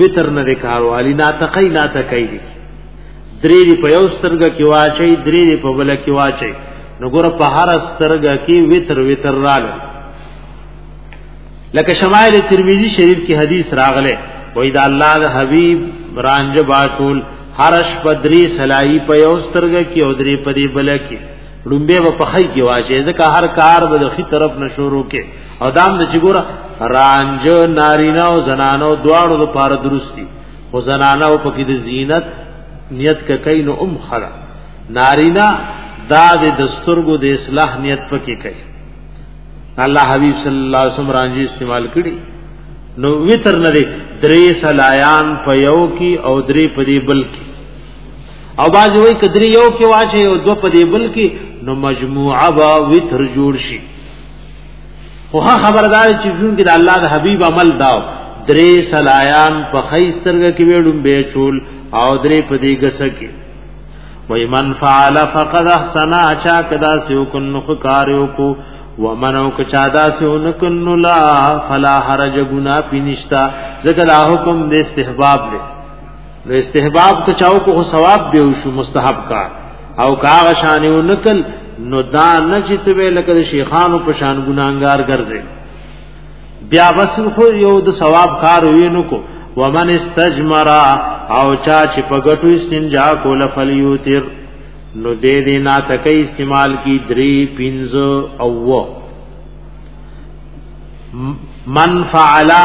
وتر نه دی کار والی ناتقی ناتقی دی درې دی په یو سترګه کې واچي درې دی په بل کې واچي نو ګور په هر سترګه کې وتر وتر رااله لکه شمائل ترمذی شریف کې حدیث راغله وای دا الله د حبیب رانج باچول هرش بدری سلای په یو سترګه کې او درې په دی بل کې ډومبه په پخای کې واچې ځکه هر کار به د خي طرف نه شروع کې او دام د چګور رانج نارینه او زنانو دواړو د پاره درستی خو زنانو په کې د زینت نیت ک کین ام خلا نارینه دا د دستورګو د اصلاح نیت پکې کوي الله حبیب صلی الله علیه وسلم رانجی استعمال کړي نو وتر نه درې سلایان په یو کې او درې په دې بل کې او باز وای کدری یو کې واشه یو دو په دې بل کې نو مجموعه با وتر جوړ شي خو خبردار چې جون کې د الله د حبیب عمل داو درې سلایان په خیسترګه کې وړم به چول او درې په دې ګسه کې وای من فعل فقد احسن اچا کدا سیو کن نخ کاریو کو ومن او کچا دا سیو نکن لا فلا حرج گنا پینشتا ذکر حکم دې استحباب دې نو استحباب ته چاو کو ثواب به شو مستحب کا او کاغه شانیو نکل نو دا نه چې ته ویل کړي شیخانو په شان ګناګار ګرځي بیا بس خو یو د ثواب کار وی نو کو ومن استجمر او چا چې په ګټو استنجا کول فلیوتر نو دې دې نا تکي استعمال کی درې پنځ او من فعلا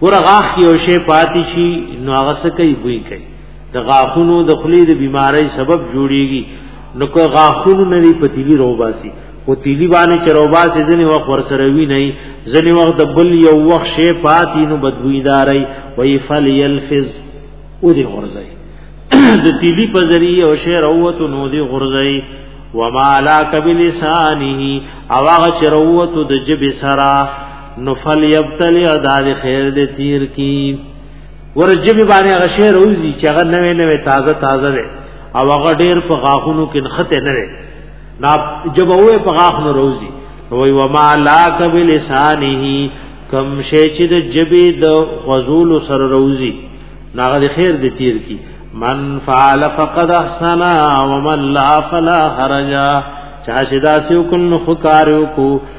ګور غاخ کې یو شی پاتې شي نو هغه څه کوي بوی کوي د غاخونو د خلی د بیماری سبب جوړیږي نو که غاخونو نه لري پتیلی روباسي او تیلی باندې چروباسي ځنی وخت ورسره وی نه ځنی وخت د بل یو وخت شی پاتې نو بدبویداري وی فلیلفز او دی غرزي د تیلی په ذریعه او شی روته نو دی غرزي وما لا کبلسانه او هغه چروته د جب سرا نو فل یبتلی او دا دی خیر دی تیر کی ورجبی باندې هغه شی روزي چې هغه نوې نوې تازه تازه دی او هغه ډیر په غاخونو کې نخته نه دی نا جب هو په غاخونو روزي وی وما لاک بلسانه کم شی چې د جبی د غزول سره روزي ناغه دی خیر دی تیر کی من فعل فقد احسنا ومن لا فلا حرجا چا شدا سیو کن خکارو کو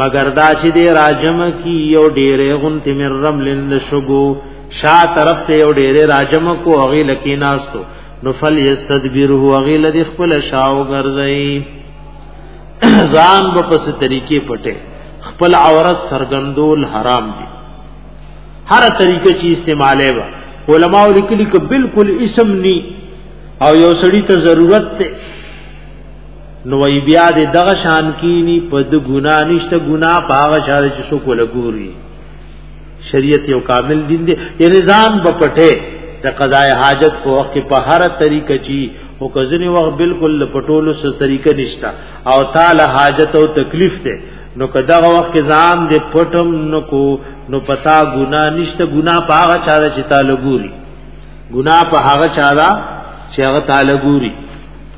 مگر دا چې دی راجم کی یو ډیره غنت من رمل نشګو شا طرف ته یو ډیره راجم کو هغه لکی ناستو نفل یستدبره هغه لدی خپل شاو ګرځي ځان په پس طریقې پټه خپل عورت سرګندول حرام دي هر طریقه چې استعماله وا علماء لیکلي ک بالکل اسم ني او یو سړی ته ضرورت ته نو ای بیا د دغه شان کینی په د ګنا نشته ګنا پاغه شاده چې سو کوله ګوري شریعت یو کامل دین دی یعنی ځان بپټه د قضای حاجت په وخت په هر طریقه چی او کزنی وخت بالکل پټولو سره طریقه نشتا او تعالی حاجت او تکلیف ته نو کداغه وخت ځان دې پټم نو کو نو پتا ګنا نشته ګنا پاغه چا چې تعالی ګوري ګنا په هغه چا چې هغه تعالی ګوري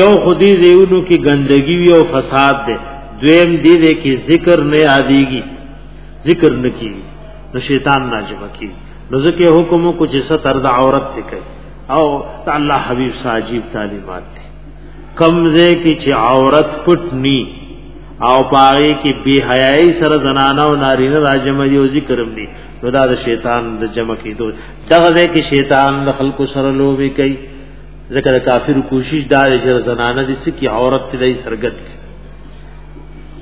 یو خودی زیونو کی گندگی وی او فساد دی دویم دی دی کی ذکر نه یادیږي ذکر نکی نو شیطان ناجب کی نو ځکه حکم کو چې ستر د عورت ته کوي او الله حبیب ساجیب تعلیمات دی کمزه کی چې عورت پټ نی او پاره کی بی حیاي سره زنانه او نارینه راجم دی او ذکرم دی نو دا د شیطان د جمع کیدو دغه کې شیطان د خلکو سره لوبي کوي ذکر کافر کوشش دار شر زنانه دي سکی عورت دې سرګت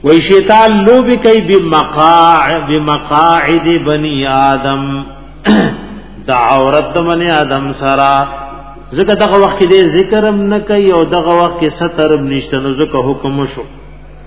وای شیطان لوب کوي بمقاعد بمقاعد بني آدم دا عورت بني آدم سرا ذکر دغه وخت دې ذکرم نه کوي او دغه وخت کې سترم نشته نو ذکر حکم شو